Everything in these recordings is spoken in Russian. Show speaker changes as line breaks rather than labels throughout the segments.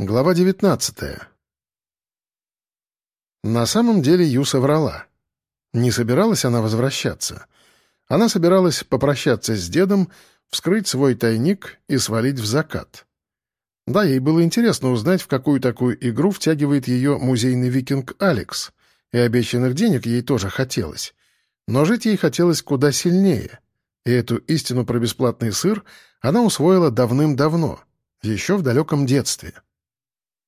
Глава 19 На самом деле Юса врала. Не собиралась она возвращаться. Она собиралась попрощаться с дедом, вскрыть свой тайник и свалить в закат. Да, ей было интересно узнать, в какую такую игру втягивает ее музейный викинг Алекс, и обещанных денег ей тоже хотелось. Но жить ей хотелось куда сильнее, и эту истину про бесплатный сыр она усвоила давным-давно, еще в далеком детстве.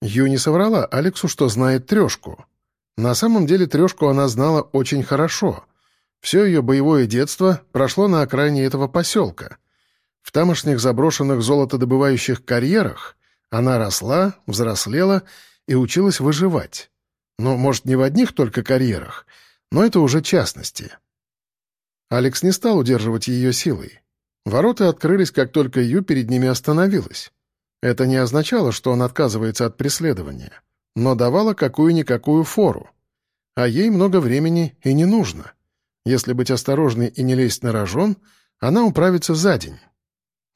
Ю не соврала Алексу, что знает трешку. На самом деле трешку она знала очень хорошо. Все ее боевое детство прошло на окраине этого поселка. В тамошних заброшенных золотодобывающих карьерах она росла, взрослела и училась выживать. Ну, может, не в одних только карьерах, но это уже частности. Алекс не стал удерживать ее силой. Ворота открылись, как только Ю перед ними остановилась. Это не означало, что он отказывается от преследования, но давало какую-никакую фору. А ей много времени и не нужно. Если быть осторожной и не лезть на рожон, она управится за день.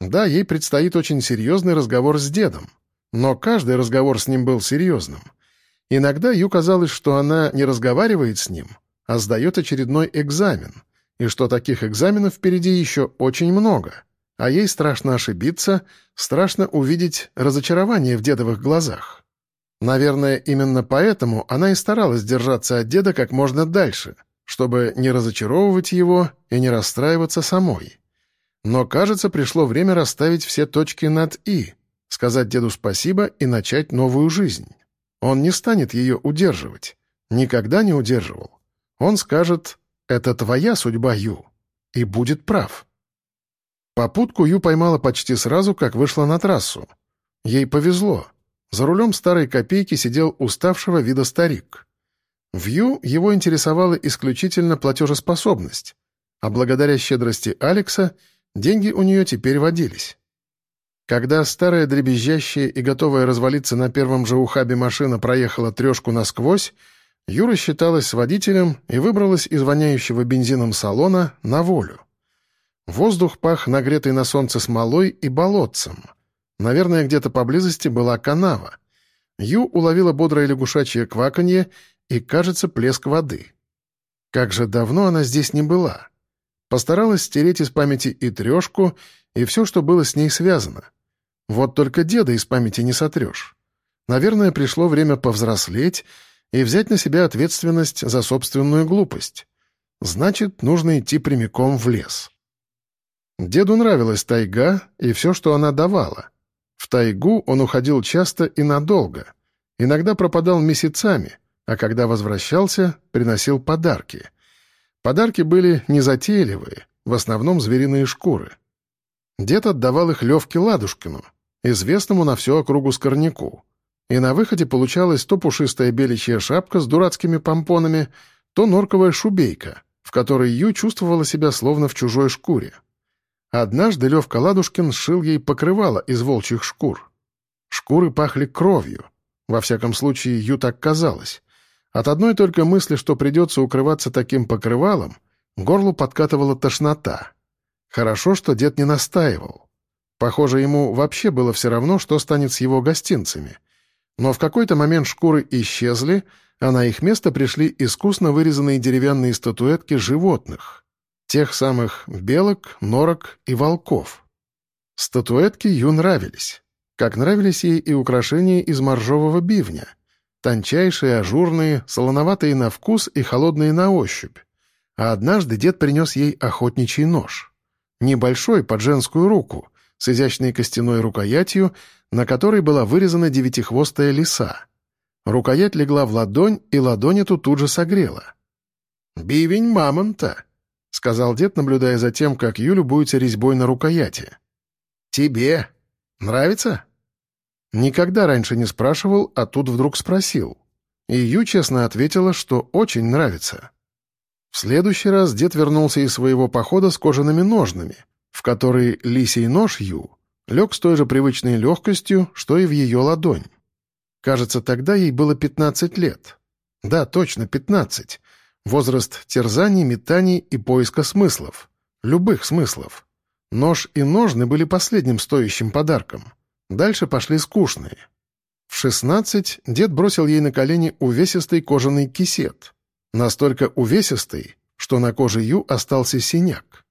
Да, ей предстоит очень серьезный разговор с дедом, но каждый разговор с ним был серьезным. Иногда Ю казалось, что она не разговаривает с ним, а сдает очередной экзамен, и что таких экзаменов впереди еще очень много — а ей страшно ошибиться, страшно увидеть разочарование в дедовых глазах. Наверное, именно поэтому она и старалась держаться от деда как можно дальше, чтобы не разочаровывать его и не расстраиваться самой. Но, кажется, пришло время расставить все точки над «и», сказать деду спасибо и начать новую жизнь. Он не станет ее удерживать. Никогда не удерживал. Он скажет «это твоя судьба, Ю», и будет прав. Попутку Ю поймала почти сразу, как вышла на трассу. Ей повезло. За рулем старой копейки сидел уставшего вида старик. В Ю его интересовала исключительно платежеспособность, а благодаря щедрости Алекса деньги у нее теперь водились. Когда старая дребезжащая и готовая развалиться на первом же ухабе машина проехала трешку насквозь, Юра считалась водителем и выбралась из воняющего бензином салона на волю. Воздух пах нагретой на солнце смолой и болотцем. Наверное, где-то поблизости была канава. Ю уловила бодрое лягушачье кваканье и, кажется, плеск воды. Как же давно она здесь не была. Постаралась стереть из памяти и трешку, и все, что было с ней связано. Вот только деда из памяти не сотрешь. Наверное, пришло время повзрослеть и взять на себя ответственность за собственную глупость. Значит, нужно идти прямиком в лес. Деду нравилась тайга и все, что она давала. В тайгу он уходил часто и надолго. Иногда пропадал месяцами, а когда возвращался, приносил подарки. Подарки были незатейливые, в основном звериные шкуры. Дед отдавал их Левке Ладушкину, известному на всю округу скорняку. И на выходе получалась то пушистая беличья шапка с дурацкими помпонами, то норковая шубейка, в которой Ю чувствовала себя словно в чужой шкуре. Однажды Левка Ладушкин сшил ей покрывало из волчьих шкур. Шкуры пахли кровью. Во всяком случае, Ю так казалось. От одной только мысли, что придется укрываться таким покрывалом, горлу подкатывала тошнота. Хорошо, что дед не настаивал. Похоже, ему вообще было все равно, что станет с его гостинцами. Но в какой-то момент шкуры исчезли, а на их место пришли искусно вырезанные деревянные статуэтки животных. Тех самых белок, норок и волков. Статуэтки Ю нравились. Как нравились ей и украшения из моржового бивня. Тончайшие, ажурные, солоноватые на вкус и холодные на ощупь. А однажды дед принес ей охотничий нож. Небольшой, под женскую руку, с изящной костяной рукоятью, на которой была вырезана девятихвостая лиса. Рукоять легла в ладонь, и ладонь эту тут же согрела. «Бивень мамонта!» — сказал дед, наблюдая за тем, как Ю любуется резьбой на рукояти. «Тебе нравится?» Никогда раньше не спрашивал, а тут вдруг спросил. И Ю честно ответила, что очень нравится. В следующий раз дед вернулся из своего похода с кожаными ножнами, в которые лисий нож Ю лег с той же привычной легкостью, что и в ее ладонь. Кажется, тогда ей было 15 лет. Да, точно, 15. Возраст терзаний, метаний и поиска смыслов. Любых смыслов. Нож и ножны были последним стоящим подарком. Дальше пошли скучные. В шестнадцать дед бросил ей на колени увесистый кожаный кисет. Настолько увесистый, что на коже Ю остался синяк.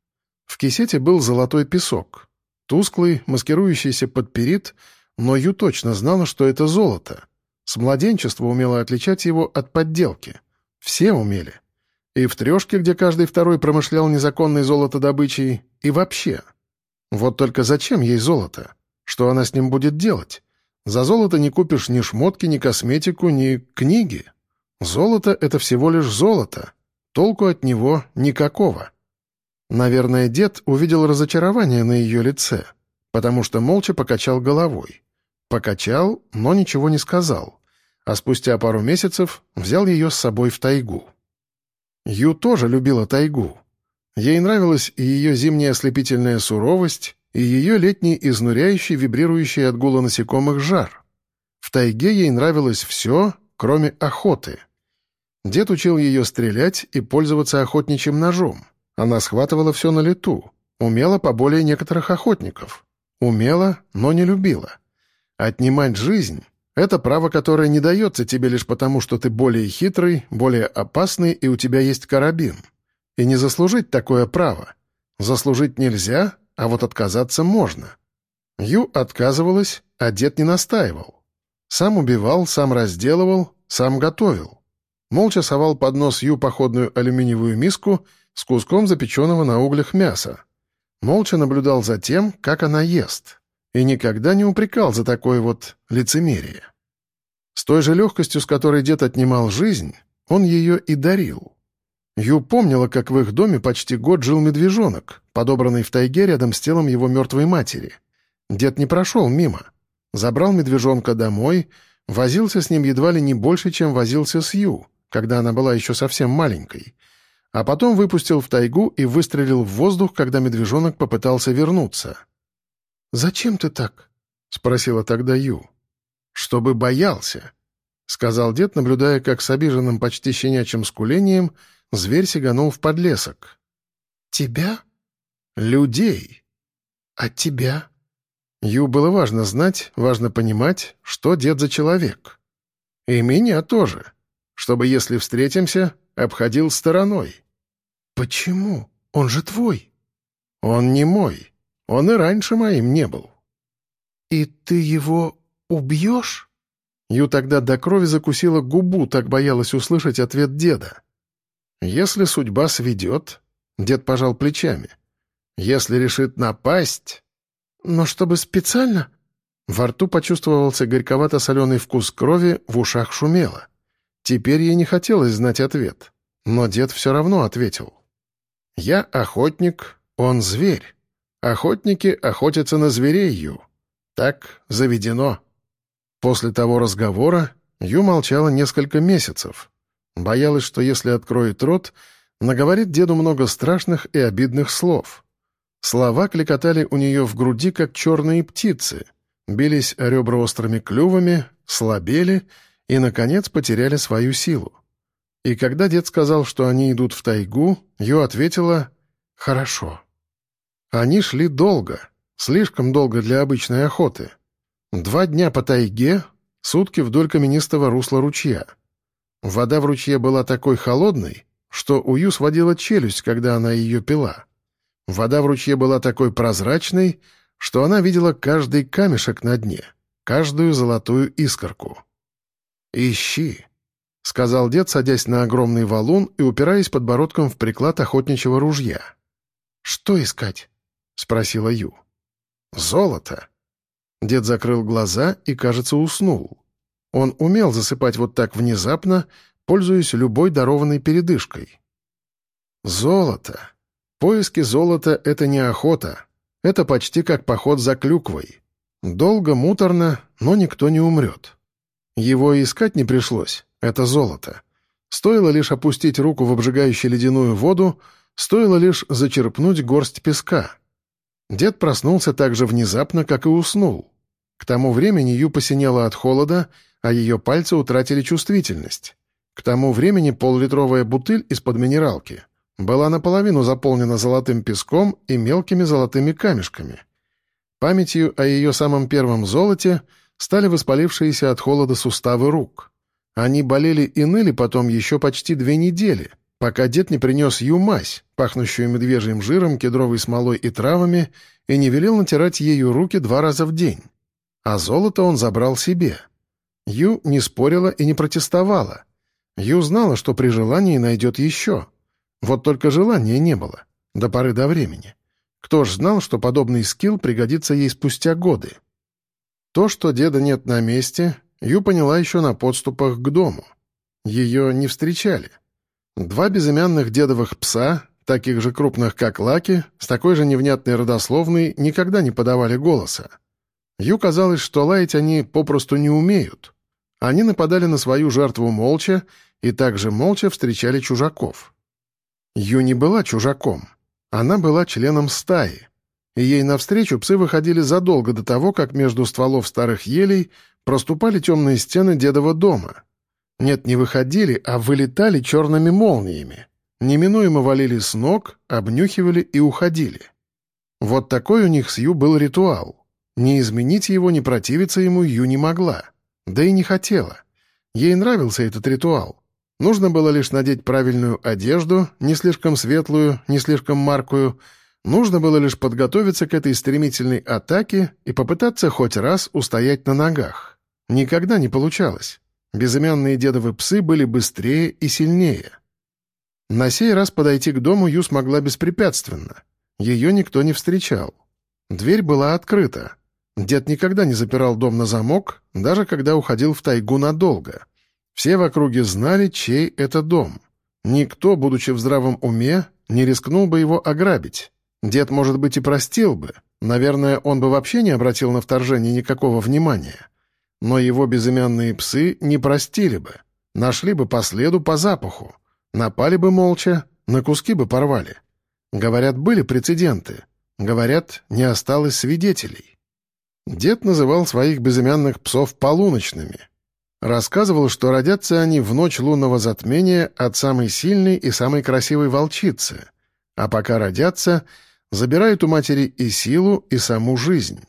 В кисете был золотой песок. Тусклый, маскирующийся под перит, но Ю точно знала, что это золото. С младенчества умела отличать его от подделки. Все умели. И в трешке, где каждый второй промышлял незаконной золотодобычей, и вообще. Вот только зачем ей золото? Что она с ним будет делать? За золото не купишь ни шмотки, ни косметику, ни книги. Золото — это всего лишь золото. Толку от него никакого. Наверное, дед увидел разочарование на ее лице, потому что молча покачал головой. Покачал, но ничего не сказал, а спустя пару месяцев взял ее с собой в тайгу. Ю тоже любила тайгу. Ей нравилась и ее зимняя ослепительная суровость, и ее летний изнуряющий, вибрирующий от гула насекомых жар. В тайге ей нравилось все, кроме охоты. Дед учил ее стрелять и пользоваться охотничьим ножом. Она схватывала все на лету, умела поболее некоторых охотников. Умела, но не любила. Отнимать жизнь — это право, которое не дается тебе лишь потому, что ты более хитрый, более опасный и у тебя есть карабин. И не заслужить такое право. Заслужить нельзя, а вот отказаться можно. Ю отказывалась, а дед не настаивал. Сам убивал, сам разделывал, сам готовил. Молча совал под нос Ю походную алюминиевую миску с куском запеченного на углях мяса. Молча наблюдал за тем, как она ест. И никогда не упрекал за такое вот лицемерие. С той же легкостью, с которой дед отнимал жизнь, он ее и дарил. Ю помнила, как в их доме почти год жил медвежонок, подобранный в тайге рядом с телом его мертвой матери. Дед не прошел мимо. Забрал медвежонка домой, возился с ним едва ли не больше, чем возился с Ю, когда она была еще совсем маленькой. А потом выпустил в тайгу и выстрелил в воздух, когда медвежонок попытался вернуться. «Зачем ты так?» — спросила тогда Ю. «Чтобы боялся», — сказал дед, наблюдая, как с обиженным почти щенячьим скулением — зверь сиганул в подлесок. «Тебя?» «Людей». «А тебя?» Ю было важно знать, важно понимать, что дед за человек. И меня тоже, чтобы, если встретимся, обходил стороной. «Почему? Он же твой». «Он не мой. Он и раньше моим не был». «И ты его убьешь?» Ю тогда до крови закусила губу, так боялась услышать ответ деда. Если судьба сведет, дед пожал плечами. Если решит напасть... Но чтобы специально... Во рту почувствовался горьковато-соленый вкус крови, в ушах шумело. Теперь ей не хотелось знать ответ, но дед все равно ответил. «Я охотник, он зверь. Охотники охотятся на зверей, Ю. Так заведено». После того разговора Ю молчала несколько месяцев, Боялась, что если откроет рот, наговорит деду много страшных и обидных слов. Слова кликотали у нее в груди, как черные птицы, бились о ребра острыми клювами, слабели и, наконец, потеряли свою силу. И когда дед сказал, что они идут в тайгу, Ю ответила «Хорошо». Они шли долго, слишком долго для обычной охоты. Два дня по тайге, сутки вдоль каменистого русла ручья — Вода в ручье была такой холодной, что у Ю сводила челюсть, когда она ее пила. Вода в ручье была такой прозрачной, что она видела каждый камешек на дне, каждую золотую искорку. «Ищи», — сказал дед, садясь на огромный валун и упираясь подбородком в приклад охотничьего ружья. «Что искать?» — спросила Ю. «Золото». Дед закрыл глаза и, кажется, уснул. Он умел засыпать вот так внезапно, пользуясь любой дарованной передышкой. Золото. Поиски золота — это не охота. Это почти как поход за клюквой. Долго, муторно, но никто не умрет. Его искать не пришлось, это золото. Стоило лишь опустить руку в обжигающую ледяную воду, стоило лишь зачерпнуть горсть песка. Дед проснулся так же внезапно, как и уснул. К тому времени Ю посинела от холода — а ее пальцы утратили чувствительность. К тому времени поллитровая бутыль из-под минералки была наполовину заполнена золотым песком и мелкими золотыми камешками. Памятью о ее самом первом золоте стали воспалившиеся от холода суставы рук. Они болели и ныли потом еще почти две недели, пока дед не принес Ю мазь, пахнущую медвежьим жиром, кедровой смолой и травами, и не велел натирать ею руки два раза в день. А золото он забрал себе. Ю не спорила и не протестовала. Ю знала, что при желании найдет еще. Вот только желания не было, до поры до времени. Кто ж знал, что подобный скилл пригодится ей спустя годы? То, что деда нет на месте, Ю поняла еще на подступах к дому. Ее не встречали. Два безымянных дедовых пса, таких же крупных, как Лаки, с такой же невнятной родословной, никогда не подавали голоса. Ю казалось, что лаять они попросту не умеют. Они нападали на свою жертву молча и также молча встречали чужаков. Ю не была чужаком. Она была членом стаи. И ей навстречу псы выходили задолго до того, как между стволов старых елей проступали темные стены дедова дома. Нет, не выходили, а вылетали черными молниями. Неминуемо валили с ног, обнюхивали и уходили. Вот такой у них с Ю был ритуал. Не изменить его, не противиться ему Ю не могла. Да и не хотела. Ей нравился этот ритуал. Нужно было лишь надеть правильную одежду, не слишком светлую, не слишком маркую. Нужно было лишь подготовиться к этой стремительной атаке и попытаться хоть раз устоять на ногах. Никогда не получалось. Безымянные дедовы псы были быстрее и сильнее. На сей раз подойти к дому Ю смогла беспрепятственно. Ее никто не встречал. Дверь была открыта. Дед никогда не запирал дом на замок, даже когда уходил в тайгу надолго. Все в округе знали, чей это дом. Никто, будучи в здравом уме, не рискнул бы его ограбить. Дед, может быть, и простил бы. Наверное, он бы вообще не обратил на вторжение никакого внимания. Но его безымянные псы не простили бы. Нашли бы по следу, по запаху. Напали бы молча, на куски бы порвали. Говорят, были прецеденты. Говорят, не осталось свидетелей. Дед называл своих безымянных псов полуночными. Рассказывал, что родятся они в ночь лунного затмения от самой сильной и самой красивой волчицы, а пока родятся, забирают у матери и силу, и саму жизнь.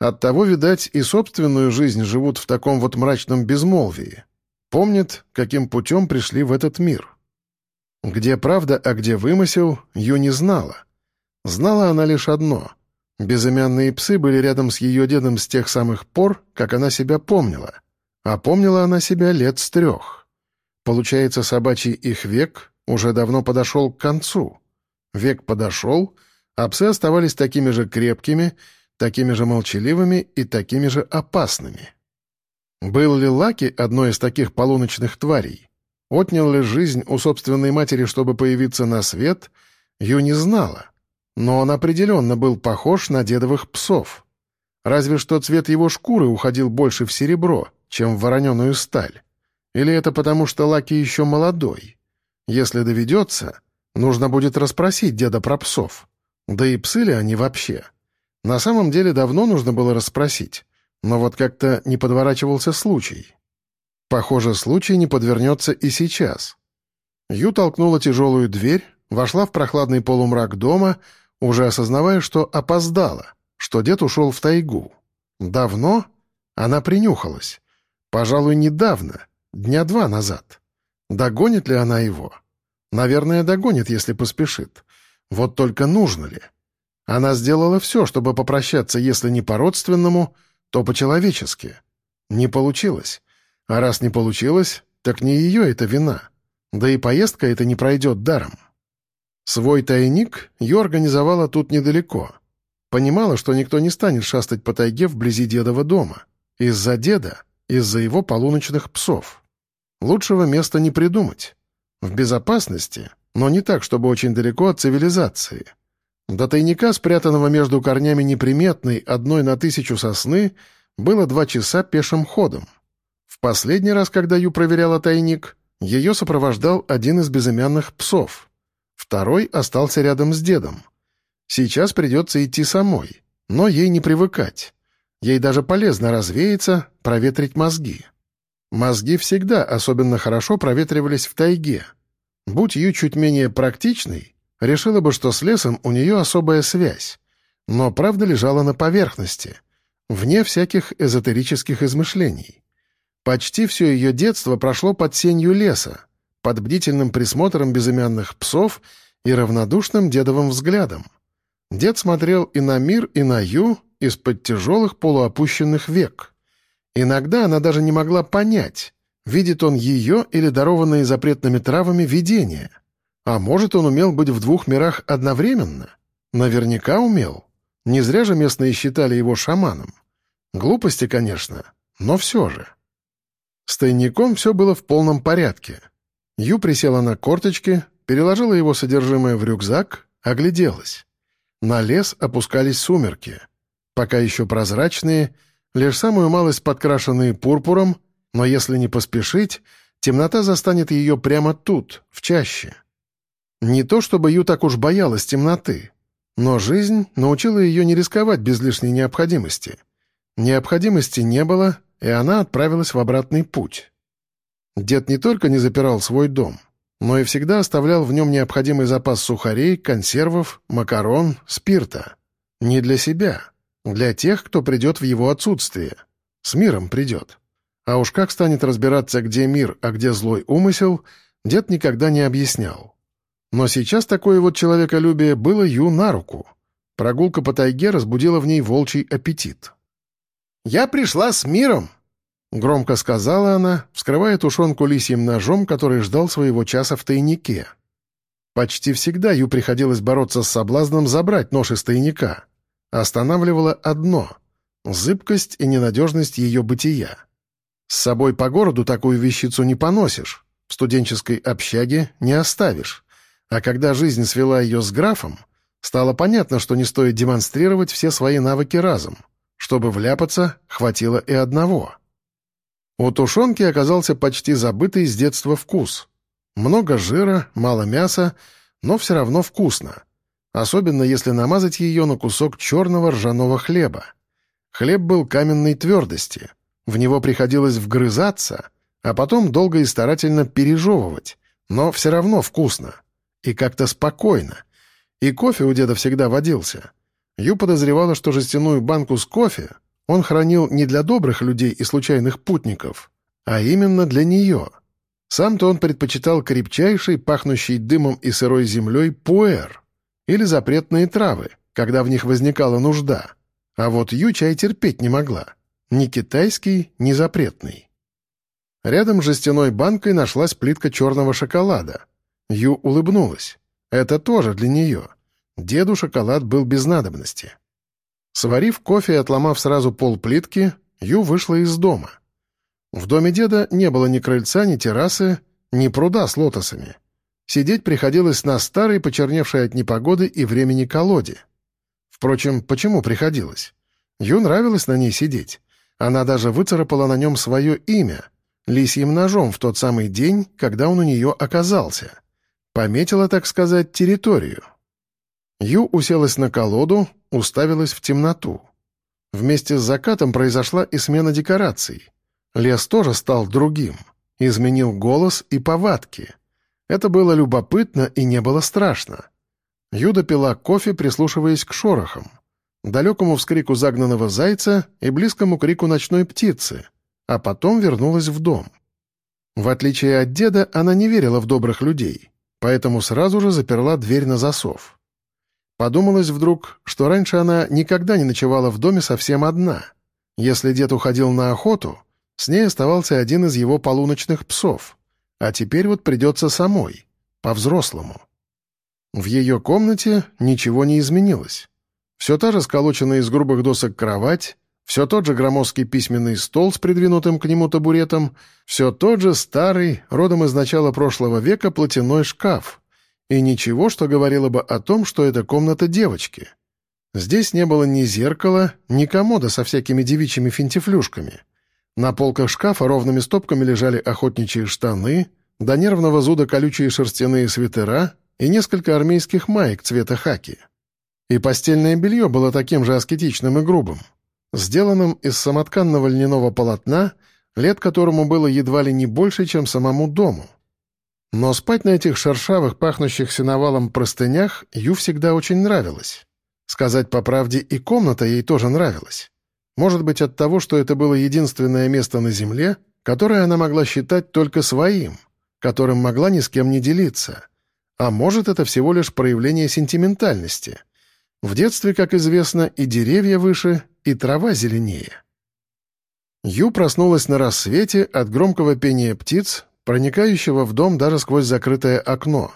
Оттого, видать, и собственную жизнь живут в таком вот мрачном безмолвии. Помнят, каким путем пришли в этот мир. Где правда, а где вымысел, Ю не знала. Знала она лишь одно — Безымянные псы были рядом с ее дедом с тех самых пор, как она себя помнила — а помнила она себя лет с трех. Получается, собачий их век уже давно подошел к концу. Век подошел, а псы оставались такими же крепкими, такими же молчаливыми и такими же опасными. Был ли Лаки одной из таких полуночных тварей? Отнял ли жизнь у собственной матери, чтобы появиться на свет? Ю не знала. Но он определенно был похож на дедовых псов. Разве что цвет его шкуры уходил больше в серебро — чем в вороненую сталь? Или это потому, что Лаки еще молодой? Если доведется, нужно будет расспросить деда про псов. Да и псы ли они вообще? На самом деле давно нужно было расспросить, но вот как-то не подворачивался случай. Похоже, случай не подвернется и сейчас. Ю толкнула тяжелую дверь, вошла в прохладный полумрак дома, уже осознавая, что опоздала, что дед ушел в тайгу. Давно? Она принюхалась. Пожалуй, недавно, дня два назад. Догонит ли она его? Наверное, догонит, если поспешит. Вот только нужно ли? Она сделала все, чтобы попрощаться, если не по-родственному, то по-человечески. Не получилось. А раз не получилось, так не ее это вина. Да и поездка эта не пройдет даром. Свой тайник ее организовала тут недалеко. Понимала, что никто не станет шастать по тайге вблизи дедова дома. Из-за деда из-за его полуночных псов. Лучшего места не придумать. В безопасности, но не так, чтобы очень далеко от цивилизации. До тайника, спрятанного между корнями неприметной одной на тысячу сосны, было два часа пешим ходом. В последний раз, когда Ю проверяла тайник, ее сопровождал один из безымянных псов. Второй остался рядом с дедом. Сейчас придется идти самой, но ей не привыкать. Ей даже полезно развеяться, проветрить мозги. Мозги всегда особенно хорошо проветривались в тайге. Будь Ю чуть менее практичной, решила бы, что с лесом у нее особая связь. Но правда лежала на поверхности. вне всяких эзотерических измышлений. Почти все ее детство прошло под сенью леса, под бдительным присмотром безымянных псов и равнодушным дедовым взглядом. Дед смотрел и на мир, и на Ю из-под тяжелых полуопущенных век. Иногда она даже не могла понять, видит он ее или дарованные запретными травами видения. А может, он умел быть в двух мирах одновременно? Наверняка умел. Не зря же местные считали его шаманом. Глупости, конечно, но все же. С тайником все было в полном порядке. Ю присела на корточки, переложила его содержимое в рюкзак, огляделась. На лес опускались сумерки. Пока еще прозрачные, лишь самую малость подкрашенные пурпуром, но если не поспешить, темнота застанет ее прямо тут, в чаще. Не то чтобы Ю так уж боялась темноты, но жизнь научила ее не рисковать без лишней необходимости. Необходимости не было, и она отправилась в обратный путь. Дед не только не запирал свой дом — но и всегда оставлял в нем необходимый запас сухарей, консервов, макарон, спирта. Не для себя, для тех, кто придет в его отсутствие. С миром придет. А уж как станет разбираться, где мир, а где злой умысел, дед никогда не объяснял. Но сейчас такое вот человеколюбие было Ю на руку. Прогулка по тайге разбудила в ней волчий аппетит. «Я пришла с миром!» — громко сказала она, вскрывая тушенку лисьим ножом, который ждал своего часа в тайнике. Почти всегда Ю приходилось бороться с соблазном забрать нож из тайника. Останавливало одно — зыбкость и ненадежность ее бытия. С собой по городу такую вещицу не поносишь, в студенческой общаге не оставишь. А когда жизнь свела ее с графом, стало понятно, что не стоит демонстрировать все свои навыки разом. Чтобы вляпаться, хватило и одного — у тушенки оказался почти забытый с детства вкус. Много жира, мало мяса, но все равно вкусно. Особенно если намазать ее на кусок черного ржаного хлеба. Хлеб был каменной твердости. В него приходилось вгрызаться, а потом долго и старательно пережевывать. Но все равно вкусно. И как-то спокойно. И кофе у деда всегда водился. Ю подозревала, что жестяную банку с кофе он хранил не для добрых людей и случайных путников, а именно для нее. Сам-то он предпочитал крепчайший, пахнущий дымом и сырой землей пуэр или запретные травы, когда в них возникала нужда. А вот Ю чай терпеть не могла. Ни китайский, ни запретный. Рядом с жестяной банкой нашлась плитка черного шоколада. Ю улыбнулась. Это тоже для нее. Деду шоколад был без надобности. Сварив кофе и отломав сразу пол плитки, Ю вышла из дома. В доме деда не было ни крыльца, ни террасы, ни пруда с лотосами. Сидеть приходилось на старой, почерневшей от непогоды и времени колоде. Впрочем, почему приходилось? Ю нравилось на ней сидеть. Она даже выцарапала на нем свое имя, лисьим ножом в тот самый день, когда он у нее оказался. Пометила, так сказать, территорию. Ю уселась на колоду, уставилась в темноту. Вместе с закатом произошла и смена декораций. Лес тоже стал другим, изменил голос и повадки. Это было любопытно и не было страшно. Юда пила кофе, прислушиваясь к шорохам, далекому вскрику загнанного зайца и близкому крику ночной птицы, а потом вернулась в дом. В отличие от деда, она не верила в добрых людей, поэтому сразу же заперла дверь на засов. Подумалось вдруг, что раньше она никогда не ночевала в доме совсем одна. Если дед уходил на охоту, с ней оставался один из его полуночных псов. А теперь вот придется самой, по-взрослому. В ее комнате ничего не изменилось. Все та же сколоченная из грубых досок кровать, все тот же громоздкий письменный стол с придвинутым к нему табуретом, все тот же старый, родом из начала прошлого века, платяной шкаф, и ничего, что говорило бы о том, что это комната девочки. Здесь не было ни зеркала, ни комода со всякими девичьими финтифлюшками. На полках шкафа ровными стопками лежали охотничьи штаны, до нервного зуда колючие шерстяные свитера и несколько армейских маек цвета хаки. И постельное белье было таким же аскетичным и грубым, сделанным из самотканного льняного полотна, лет которому было едва ли не больше, чем самому дому — но спать на этих шершавых, пахнущих сеновалом простынях Ю всегда очень нравилось. Сказать по правде, и комната ей тоже нравилась. Может быть, от того, что это было единственное место на Земле, которое она могла считать только своим, которым могла ни с кем не делиться. А может, это всего лишь проявление сентиментальности. В детстве, как известно, и деревья выше, и трава зеленее. Ю проснулась на рассвете от громкого пения птиц, проникающего в дом даже сквозь закрытое окно.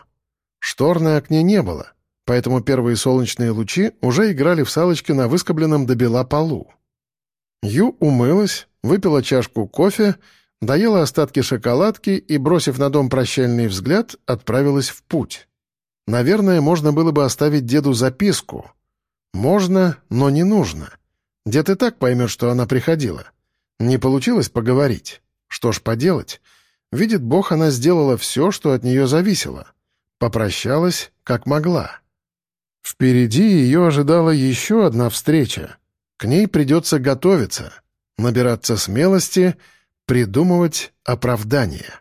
Штор на окне не было, поэтому первые солнечные лучи уже играли в салочки на выскобленном до бела полу. Ю умылась, выпила чашку кофе, доела остатки шоколадки и, бросив на дом прощальный взгляд, отправилась в путь. Наверное, можно было бы оставить деду записку. Можно, но не нужно. Дед и так поймет, что она приходила. Не получилось поговорить. Что ж поделать? Видит Бог, она сделала все, что от нее зависело. Попрощалась, как могла. Впереди ее ожидала еще одна встреча. К ней придется готовиться, набираться смелости, придумывать оправдания.